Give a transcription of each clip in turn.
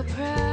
your prayer.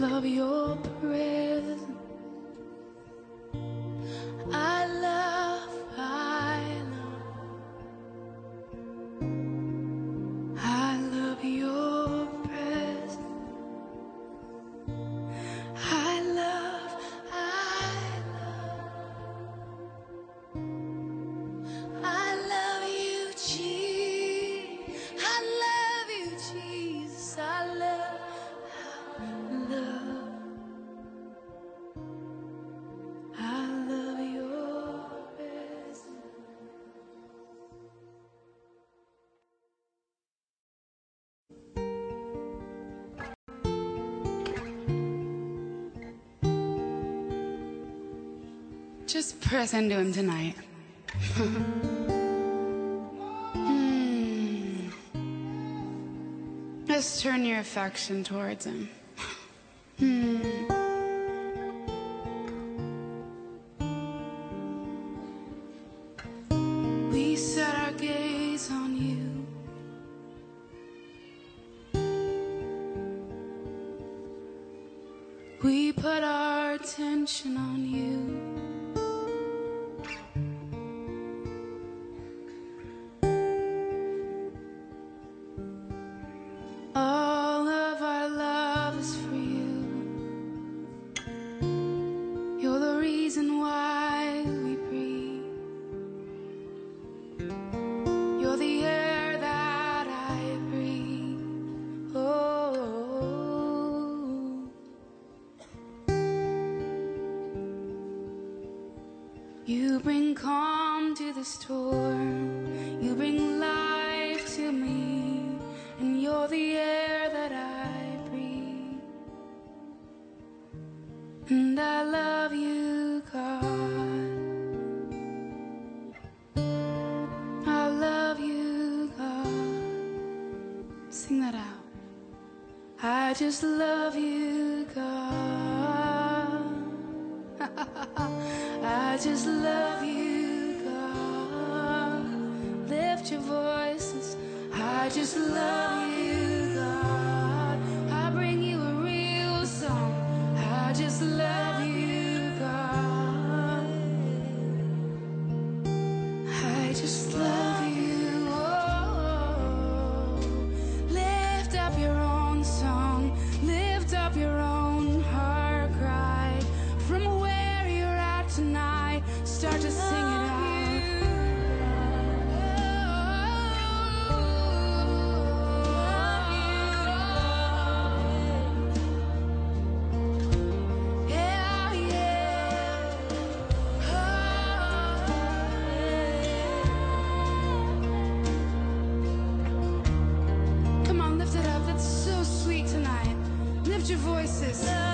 love your presence. Just press into him tonight. hmm. Just turn your affection towards him. Hmm. We set our gaze on you. We put our attention on you. I just love you, God. I just love you, God. Lift your voices. I just love you. voices.